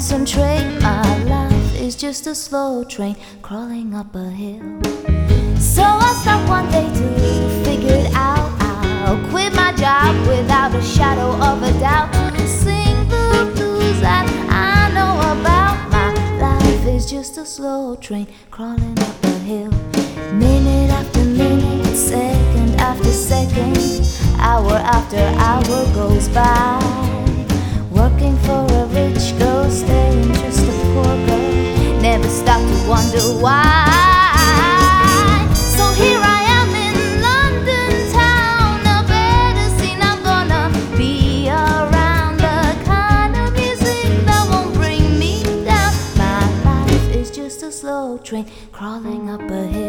concentrate. My life is just a slow train crawling up a hill. So I stopped one day to figure it out. I'll quit my job without a shadow of a doubt sing the blues that I know about. My life is just a slow train crawling up a hill. Minute after minute, second after second, hour after hour goes by. Working for a rich girl, staying just a poor girl. Never stop to wonder why. So here I am in London town, better. I'm gonna be around the kind of music that won't bring me down. My life is just a slow train crawling up a hill.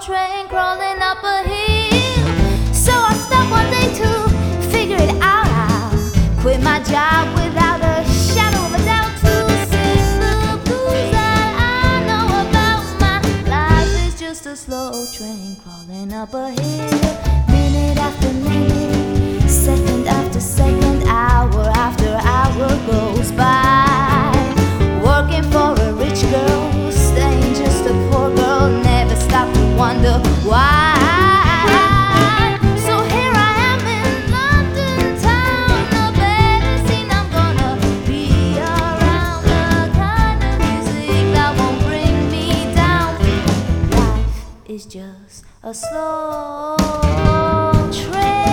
Train crawling up a hill. So I stopped one day to figure it out. I quit my job without a shadow of a doubt to sing the blues that I know about. My life is just a slow train crawling up a hill. Is just a slow train.